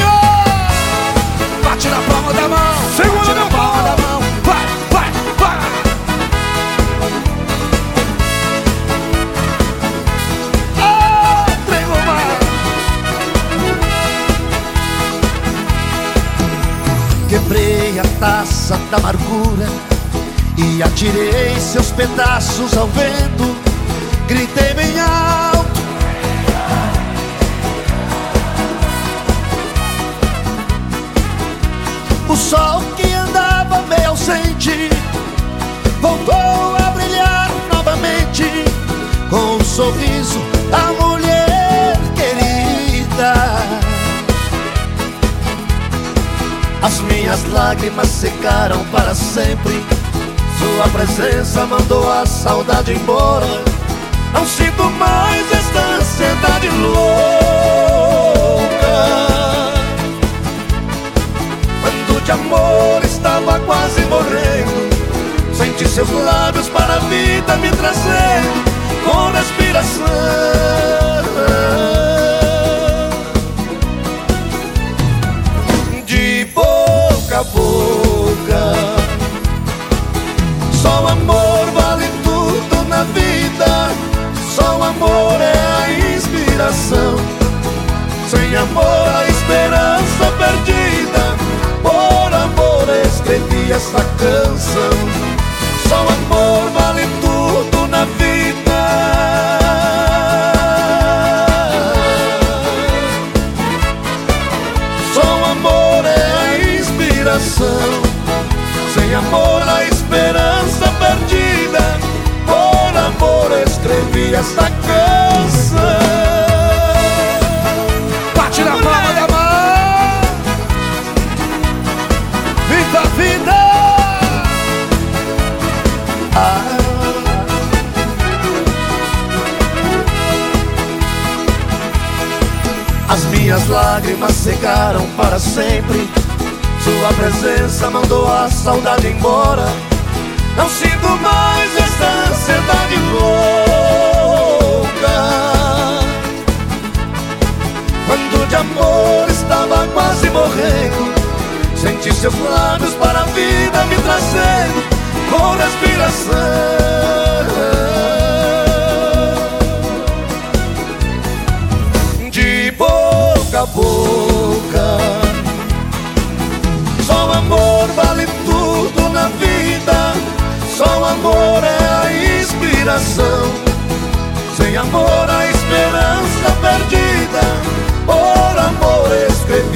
ó. Bate na palma da mão. Segura bate na palma da mão. Vai, vai, vai. Ah, trem romano. Quebrei a taça da amargura e atirei seus pedaços ao vento. Gritei bem alto. O sol que andava meio ausente voltou a brilhar novamente com o sorriso da mulher querida. As minhas lágrimas secaram para sempre. Sua presença mandou a saudade embora. Não sinto mais esta ansiedade louca. Senti seus lábios para a vida me trazer com respiração. De boca a boca. Só o amor vale tudo na vida. Só o amor é a inspiração. Sem amor, a esperança perdida. Por amor, escrevi essa canção. Só o amor vale tudo na vida. Só o amor é a inspiração. Sem amor, a esperança perdida. Por amor, escrevi esta canção. Ah. As minhas lágrimas secaram para sempre. Sua presença mandou a saudade embora. Não sinto mais esta ansiedade louca. Quando de amor estava quase morrendo, senti seus lábios para a vida me trazendo com respiração. De boca a boca. Só o amor vale tudo na vida. Só o amor é a inspiração. Sem amor, a esperança perdida. Por amor, escrevi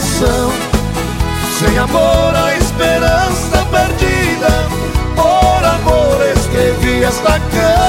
inspiração. Sem amor, a esperança perdida. Por amor, escrevi esta canção.